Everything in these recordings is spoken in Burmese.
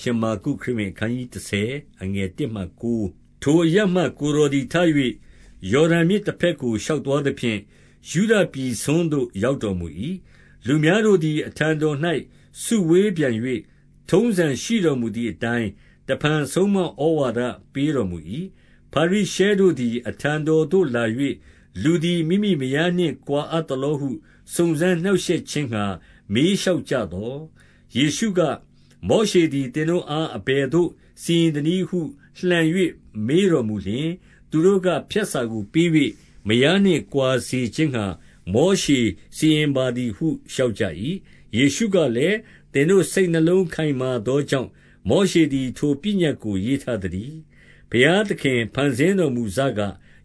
ရှမာကုခရစ်ဝင်အခန်းကြီး30အငယ်1မှ9ထိုအရမှကိုရောဒီထား၍ယော်ဒန်မြစ်တစ်ဖက်ကိုရှောက်သွားသဖြင့်ယူဒပြည်ဆုံးသို့ရောက်တော်မူ၏လူများတို့သည်အထံတော်၌စုဝေးပြန်၍ထုံးစံရှိတော်မူသည့်အတိုင်းတဖန်ဆုံးမဩဝါဒပေးတော်မူ၏ဖာရိရှဲတို့သည်အထံတော်သို့လာ၍လူသည်မိမိမယားနှင့်ကွာအပ်သလောဟုစုံစမ်းနှောက်ယှက်ခြင်းငှါမေးလျှောက်ကြသော်ယေရှုက မောရှေသည် သင်တို့အား အဘယ်သို့ စီရင်သနည်းဟု လှန်၍မေးတော်မူလျှင်၊သူတို့က ဖြတ်စာကိုပေး၍မယားနှင့်ကွာစေခြင်းငှါ မောရှေစီရင်ပါသည်ဟု လျှောက်ကြ၏။ယေရှုကလည်း၊သင်တို့စိတ်နှလုံးခိုင်မာသောကြောင့် မောရှေသည် ထိုပညတ်ကို ရေးထားသတည်း။ဘုရားသခင် ဖန်ဆင်းတော်မူစက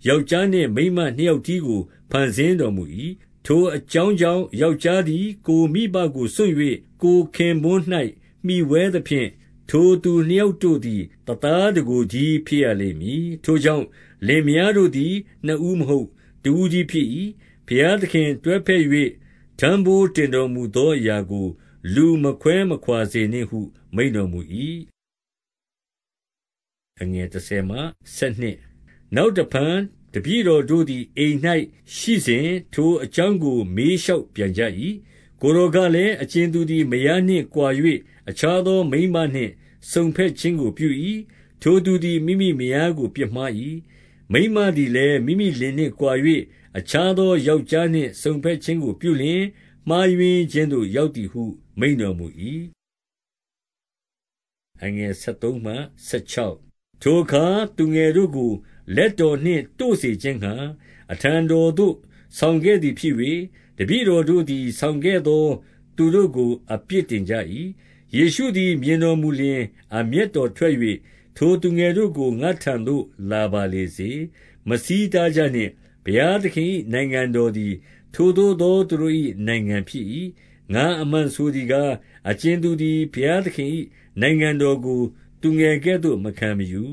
ယောက်ျားနှင့် မိန်းမနှစ်ယောက်တည်းကို ဖန်ဆင်းတော်မူ၏။ထိုအကြောင်းကြောင့် ယောက်ျားသည် ကိုယ်မိဘကိုစွန့်၍ကိုယ်ခင်ပွန်း၌ မှီဝဲသဖြင့် ထိုသူနှစ်ယောက်တို့သည် တသားတကိုယ်တည်းဖြစ်ရလိမ့်မည်။ထိုကြောင့်လင်မယားတို့သည် နှစ်ဦးမဟုတ် တဦးတည်းဖြစ်၏။ဘုရားသခင်တွဲဘက်၍ထမ်းဘိုးတင်တော်မူသောအရာကို လူမခွဲမခွါစေနှင့်ဟု မိန့်တော်မူ၏။နောက်တဖန် တပည့်တော်တို့သည် အိမ်၌ရှိစဉ် ထိုအကြောင်းကို မေးလျှောက်ပြန်ကြ၏။ ကိုယ်တော်ကလည်း၊အကြင်သူသည် မယားနှင့်ကွာ၍အခြားသောမိန်းမနှင့် စုံဘက်ခြင်းကိုပြု၏။ထိုသူသည် မိမိမယားကို ပြစ်မှား၏။မိန်းမသည်လည်း မိမိလင်နှင့်ကွာ၍အခြားသော ယောက်ျားနှင့် စုံဘက်ခြင်းကိုပြုလျှင် မှားယွင်းခြင်းသို့ ရောက်သည်ဟု မိန့်တော်မူ၏။ထိုအခါ သူငယ်တို့ကို လက်တော်နှင့်တို့စေခြင်းငှါ အထံတော်သို့ ဆောင်ခဲ့သည်ဖြစ်၍၊ တပည့်တော်တို့သည် ဆောင်ခဲ့သော သူတို့ကို အပြစ်တင်ကြ၏။ယေရှုသည် မြင်တော်မူလျှင် အမျက်တော်ထွက်၍၊ထိုသူငယ်တို့ကို ငါ့ထံသို့ လာပါလေစေ။မဆီးတားကြနှင့်။ဘုရားသခင်၏နိုင်ငံတော်သည် ထိုသို့သော သူတို့၏နိုင်ငံဖြစ်၏။ငါအမှန်ဆိုသည်ကား၊အကြင်သူသည် ဘုရားသခင်၏နိုင်ငံတော်ကို သူငယ်ကဲ့သို့ မခံမယူ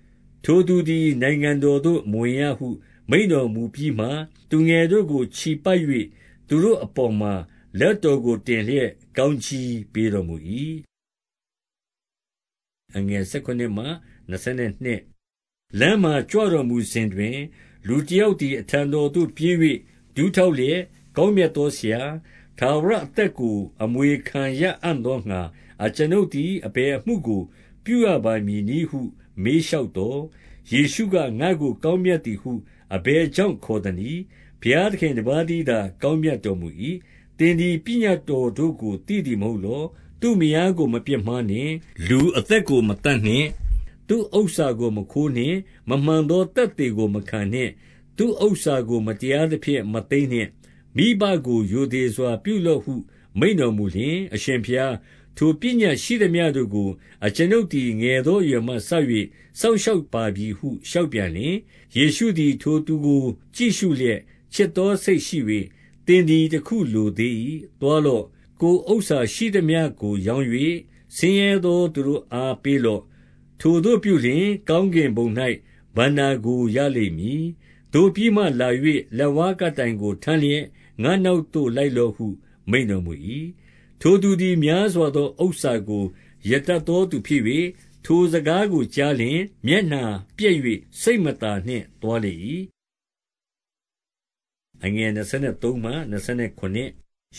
။ထိုသူသည် နိုင်ငံတော်သို့ မဝင်ရဟု မိန့်တော်မူပြီးမှ၊သူငယ်တို့ကို ချီပိုက်၍ သူတို့အပေါ်မှာ လက်တော်ကိုတင်လျက် ကောင်းကြီးပေးတော်မူ၏။လမ်းမှာကြွတော်မူစဉ်တွင်၊လူတယောက်သည် အထံတော်သို့ ပြေး၍ဒူးထောက်လျက်၊ကောင်းမြတ်သောဆရာ၊ထာဝရအသက်ကို အမွေခံရအံ့သောငှါ အကျွန်ုပ်သည် အဘယ်အမှုကို ပြုရပါမည်နည်းဟု မေးလျှောက်သော်၊ယေရှုက၊ငါ့ကို ကောင်းမြတ်သည်ဟု အဘယ်ကြောင့် ခေါ်သနည်း။ ဘုရားသခင်တပါးတည်းသာ ကောင်းမြတ်တော်မူ၏။သင်သည် ပညတ်တော်တို့ကို သိသည်မဟုတ်လော။သူ့မယားကို မပြစ်မှားနှင့်။လူအသက်ကို မသတ်နှင့်။သူ့ဥစ္စာကို မခိုးနှင့်။မမှန်သော သက်သေကို မခံနှင့်။သူ့ဥစ္စာကို မတရားသဖြင့် မသိမ်းနှင့်။မိဘကို ရိုသေစွာ ပြုလော့ဟု မိန့်တော်မူလျှင်၊အရှင်ဘုရား၊ထိုပညတ်ရှိသမျှတို့ကို အကျွန်ုပ်သည် ငယ်သောအရွယ်မှစ၍စောင့်ရှောက်ပါပြီဟု လျှောက်ပြန်လျှင်၊ယေရှုသည် ထိုသူကို ကြည့်ရှုလျက် ချစ်သောစိတ်ရှိ၍၊သင်သည်တခုလိုသေး၏။သွားလော့။ကိုယ်ဥစ္စာရှိသမျှကိုရောင်း၍ဆင်းရဲသောသူတို့အားပေးလော့။ထိုသို့ပြုလျှင် ကောင်းကင်ဘုံ၌ဘဏ္ဍာကိုရလိမ့်မည်။သို့ပြီးမှလာ၍လက်ဝါးကပ်တိုင်ကိုထမ်းလျက်ငါ့နောက်သို့လိုက်လော့ဟု မိန့်တော်မူ၏။ထိုသူသည်များစွာသောဥစ္စာကိုရတတ်သောသူဖြစ်၍၊ထိုစကားကိုကြားလျှင် မျက်နှာပျက်၍စိတ်မသာနှင့်သွားလေ၏။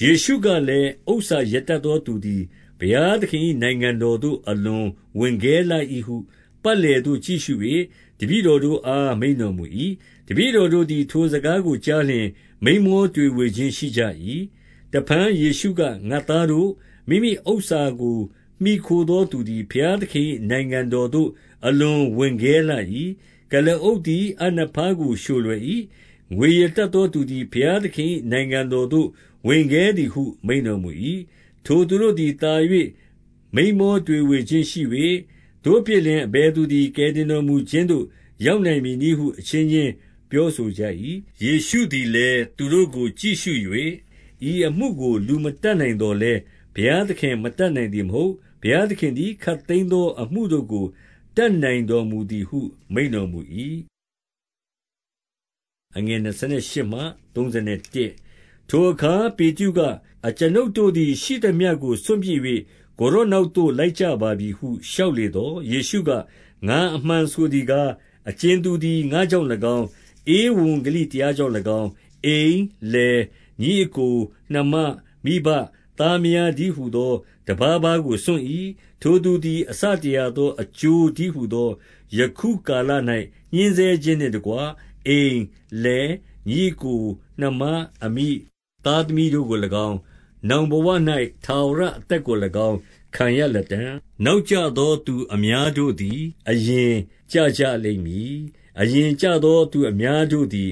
ယေရှုကလည်း၊ဥစ္စာရတတ်သောသူသည် ဘုရားသခင်၏နိုင်ငံတော်သို့ အလွန်ဝင်ခဲလှ၏ဟု ပတ်လည်သို့ကြည့်ရှု၍တပည့်တော်တို့အား မိန့်တော်မူ၏။တပည့်တော်တို့သည် ထိုစကားကိုကြားလျှင် မိန်းမောတွေဝေခြင်းရှိကြ၏။တဖန်ယေရှုက၊ငါ့သားတို့၊မိမိဥစ္စာကို မှီခိုသောသူသည် ဘုရားသခင်၏နိုင်ငံတော်သို့ အလွန်ဝင်ခဲလှ၏။ကုလားအုပ်သည် အပ်နဖားကို လျှိုလွယ်၏။ ငွေရတတ်သောသူသည် ဘုရားသခင်၏နိုင်ငံတော်သို့ ဝင်ခဲသည်ဟု မိန့်တော်မူ၏။ထိုသူတို့သည်သာ၍မိန်းမောတွေဝေခြင်းရှိ၍၊သို့ဖြစ်လျှင် အဘယ်သူသည် ကယ်တင်တော်မူခြင်းသို့ ရောက်နိုင်မည်နည်းဟု အချင်းချင်းပြောဆိုကြ၏။ယေရှုသည်လည်း သူတို့ကို ကြည့်ရှု၍၊ဤအမှုကို လူမတတ်နိုင်သော်လည်း ဘုရားသခင် မတတ်နိုင်သည်မဟုတ်။ဘုရားသခင်သည် ခပ်သိမ်းသောအမှုတို့ကို တတ်နိုင်တော်မူသည်ဟု မိန့်တော်မူ၏။ ထိုအခါပေတရုက၊အကျွန်ုပ်တို့သည် ရှိသမျှကိုစွန့်ပစ်၍ကိုယ်တော်နောက်သို့ လိုက်ကြပါပြီဟုလျှောက်လေသော်၊ယေရှုက၊ငါအမှန်ဆိုသည်ကား၊အကြင်သူသည်ငါ့ကြောင့်၎င်း၊ဧဝံဂေလိတရားကြောင့်၎င်း၊အိမ်၊လယ်၊ညီအစ်ကို၊နှမ၊မိဘ၊သားမယားတည်းဟူသောတပါးပါးကိုစွန့်၏။ထိုသူသည်အဆတရာသောအကျိုးတည်းဟူသောယခုကာလ၌ညှဉ်းဆဲခြင်းနှင့်တကွ အိမ်၊လယ်၊ညီအစ်ကို၊နှမ၊အမိ၊သားသမီးတို့ကို၎င်း၊နောင်ဘဝ၌ထာဝရအသက်ကို၎င်း ခံရလတံ့။နောက်ကျသောသူအများတို့သည် အရင်ကျကြလိမ့်မည်။အရင်ကျသောသူအများတို့သည်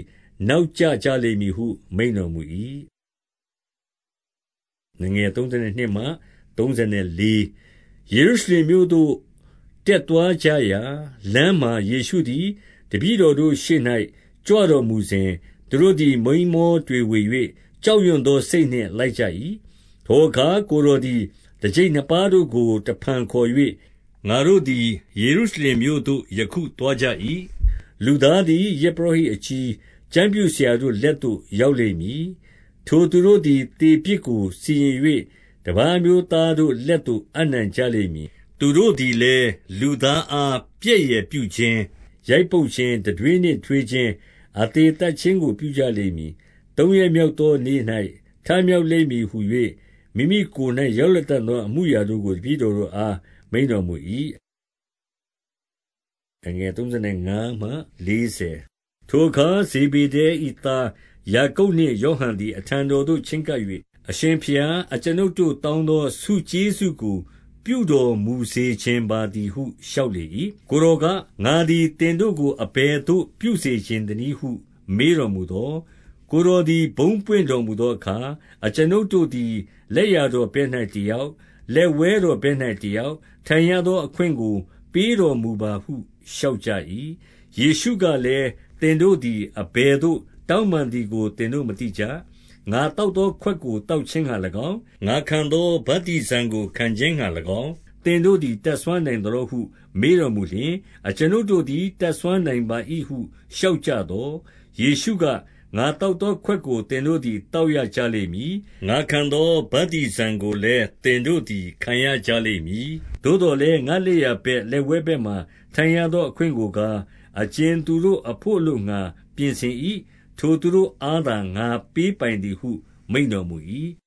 နောက်ကျကြလိမ့်မည်ဟု မိန့်တော်မူ၏။ယေရုရှလင်မြို့သို့ တက်သွားကြရာ လမ်းမှာ ယေရှုသည် တပည့်တော်တို့ရှေ့၌ကြွတော်မူစဉ်၊သူတို့သည် မိန်းမောတွေဝေ၍ကြောက်ရွံ့သောစိတ်နှင့် လိုက်ကြ၏။ထိုအခါ ကိုယ်တော်သည် တကျိပ်နှစ်ပါးတို့ကို တဖန်ခေါ်၍၊ငါတို့သည် ယေရုရှလင်မြို့သို့ ယခုသွားကြ၏။လူသားသည် ယဇ်ပုရောဟိတ်အကြီး၊ကျမ်းပြုဆရာတို့လက်သို့ ရောက်လိမ့်မည်။ထိုသူတို့သည် သေပြစ်ကို စီရင်၍တပါးအမျိုးသားတို့လက်သို့ အပ်နှံကြလိမ့်မည်။သူတို့သည်လည်း လူသားအား ပြက်ယယ်ပြုခြင်း၊ ရိုက်ပုတ်ခြင်း၊တံတွေးနှင့်ထွေးခြင်း၊အသေသတ်ခြင်းကို ပြုကြလိမ့်မည်။သုံးရက်မြောက်သောနေ့၌ထမြောက်လိမ့်မည်ဟူ၍မိမိကိုယ်၌ရောက်လတံ့သော အမှုအရာတို့ကို တပည့်တော်တို့အား မိန့်တော်မူ၏။ထိုအခါ ဇေဗေဒဲ၏သား ယာကုပ်နှင့် ယောဟန်သည် အထံတော်သို့ ချဉ်းကပ်၍၊အရှင်ဘုရား၊အကျွန်ုပ်တို့တောင်းသော ဆုကျေးဇူးကို ပြုတော်မူစေချင်ပါသည်ဟု လျှောက်လေ၏။ကိုယ်တော်က၊ငါသည် သင်တို့ကို အဘယ်သို့ ပြုစေချင်သနည်းဟု မေးတော်မူသော်၊ကိုယ်တော်သည် ဘုန်းပွင့်တော်မူသောအခါ၊အကျွန်ုပ်တို့သည် လက်ျာတော်ဘက်၌တယောက်၊လက်ဝဲတော်ဘက်၌တယောက်၊ထိုင်ရသောအခွင့်ကို ပေးတော်မူပါဟု လျှောက်ကြ၏။ယေရှုကလည်း၊သင်တို့သည် အဘယ်သို့ တောင်းပန်သည်ကို သင်တို့မသိကြ။ ငါသောက်သောခွက်ကို သောက်ခြင်းငှါ၎င်း၊ငါခံသော ဗတ္တိဇံကို ခံခြင်းငှါ၎င်း၊သင်တို့သည် တတ်စွမ်းနိုင်သလောဟု မေးတော်မူလျှင်၊အကျွန်ုပ်တို့သည် တတ်စွမ်းနိုင်ပါ၏ဟု လျှောက်ကြသော်၊ယေရှုက၊ငါသောက်သောခွက်ကို သင်တို့သည် သောက်ရကြလိမ့်မည်။ငါခံသော ဗတ္တိဇံကိုလည်း သင်တို့သည် ခံရကြလိမ့်မည်။သို့သော်လည်း ငါ့လက်ျာဘက်၊လက်ဝဲဘက်မှာ ထိုင်ရသောအခွင့်ကိုကား၊အကြင်သူတို့အဘို့ အလိုငှါ ပြင်ဆင်၏။ ထိုသူတို့အားသာ ငါပေးပိုင်သည်ဟု မိန့်တော်မူ၏။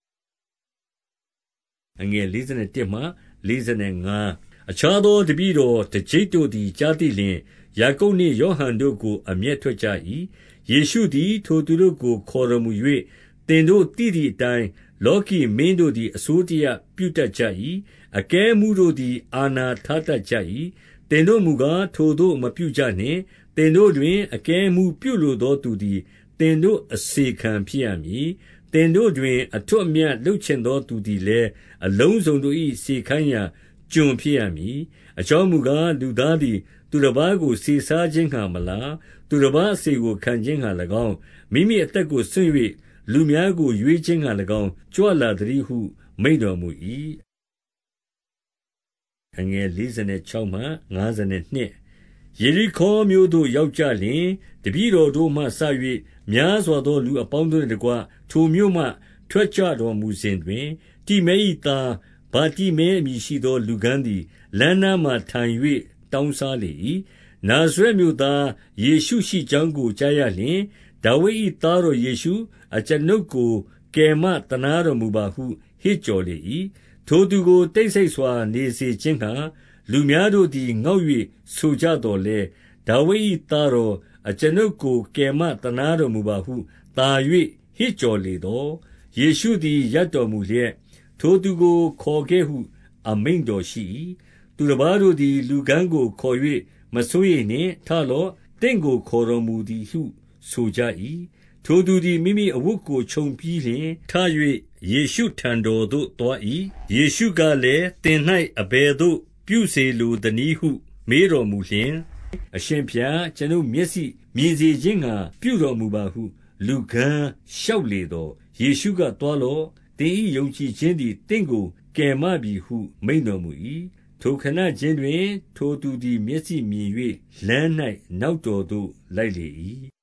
အခြားသော တပည့်တော်တကျိပ်တို့သည် ကြားသိလျှင်၊ယာကုပ်နှင့် ယောဟန်တို့ကို အမျက်ထွက်ကြ၏။ယေရှုသည် ထိုသူတို့ကို ခေါ်တော်မူ၍၊သင်တို့သိသည်အတိုင်း၊လောကီမင်းတို့သည် အစိုးတရပြုတတ်ကြ၏။အကဲအမှူးတို့သည် အာဏာထားတတ်ကြ၏။ သင်တို့မူကား ထိုသို့မပြုကြနှင့်။သင်တို့တွင် အကဲအမှူးပြုလိုသောသူသည် သင်တို့အစေခံဖြစ်ရမည်။သင်တို့တွင် အထွဋ်အမြတ်လုပ်ချင်သောသူသည်လည်း အလုံးစုံတို့၏စေခိုင်းရာကျွန်ဖြစ်ရမည်။အကြောင်းမူကား၊လူသားသည် သူတပါးကို စေစားခြင်းငှါမလာ၊သူတပါးအစေကို ခံခြင်းငှါ၎င်း၊မိမိအသက်ကိုစွန့်၍လူများကို ရွေးခြင်းငှါ၎င်း ကြွလာသတည်းဟု မိန့်တော်မူ၏။ ယေရိခေါမြို့သို့ရောက်ကြလျှင်၊တပည့်တော်တို့မှစ၍များစွာသောလူအပေါင်းတို့နှင့်တကွ ထိုမြို့မှ ထွက်ကြွတော်မူစဉ်တွင်၊တိမဲ၏သား ဗာတိမဲအမည်ရှိသော လူကန်းသည် လမ်းနားမှာထိုင်၍တောင်းစားလေ၏။နာဇရက်မြို့သား ယေရှုရှိကြောင်းကို ကြားရလျှင်၊ဒါဝိဒ်၏သားတော်ယေရှု၊အကျွန်ုပ်ကို ကယ်မသနားတော်မူပါဟု ဟစ်ကြော်လေ၏။ ထိုသူကို တိတ်ဆိတ်စွာ နေစေခြင်းငှါ လူများတို့သည် ငေါက်၍ဆိုကြသော်လည်း၊ဒါဝိဒ်၏သားတော်၊အကျွန်ုပ်ကို ကယ်မသနားတော်မူပါဟု သာ၍ဟစ်ကြော်လေသော်၊ယေရှုသည် ရပ်တော်မူလျက်၊ထိုသူကို ခေါ်ခဲ့ဟု အမိန့်တော်ရှိ၏။သူတပါးတို့သည် လူကန်းကိုခေါ်၍၊မစိုးရိမ်နှင့်။ထလော့။သင့်ကို ခေါ်တော်မူသည်ဟု ဆိုကြ၏။ထိုသူသည် မိမိအဝတ်ကို ခြုံပြီးလျှင် ထ၍ ယေရှုထံတော်သို့သွား၏။ယေရှုကလည်း၊သင်၌အဘယ်သို့ ပြုစေလိုသနည်းဟု မေးတော်မူလျှင်၊အရှင်ဘုရား၊အကျွန်ုပ်မျက်စိမြင်စေခြင်းငှါ ပြုတော်မူပါဟု လူကန်းလျှောက်လေသော်၊ယေရှုက၊သွားလော့။သင်၏ယုံကြည်ခြင်းသည် သင့်ကို ကယ်မပြီဟု မိန့်တော်မူ၏။ထိုခဏခြင်းတွင် ထိုသူသည် မျက်စိမြင်၍လမ်း၌နောက်တော်သို့ လိုက်လေ၏။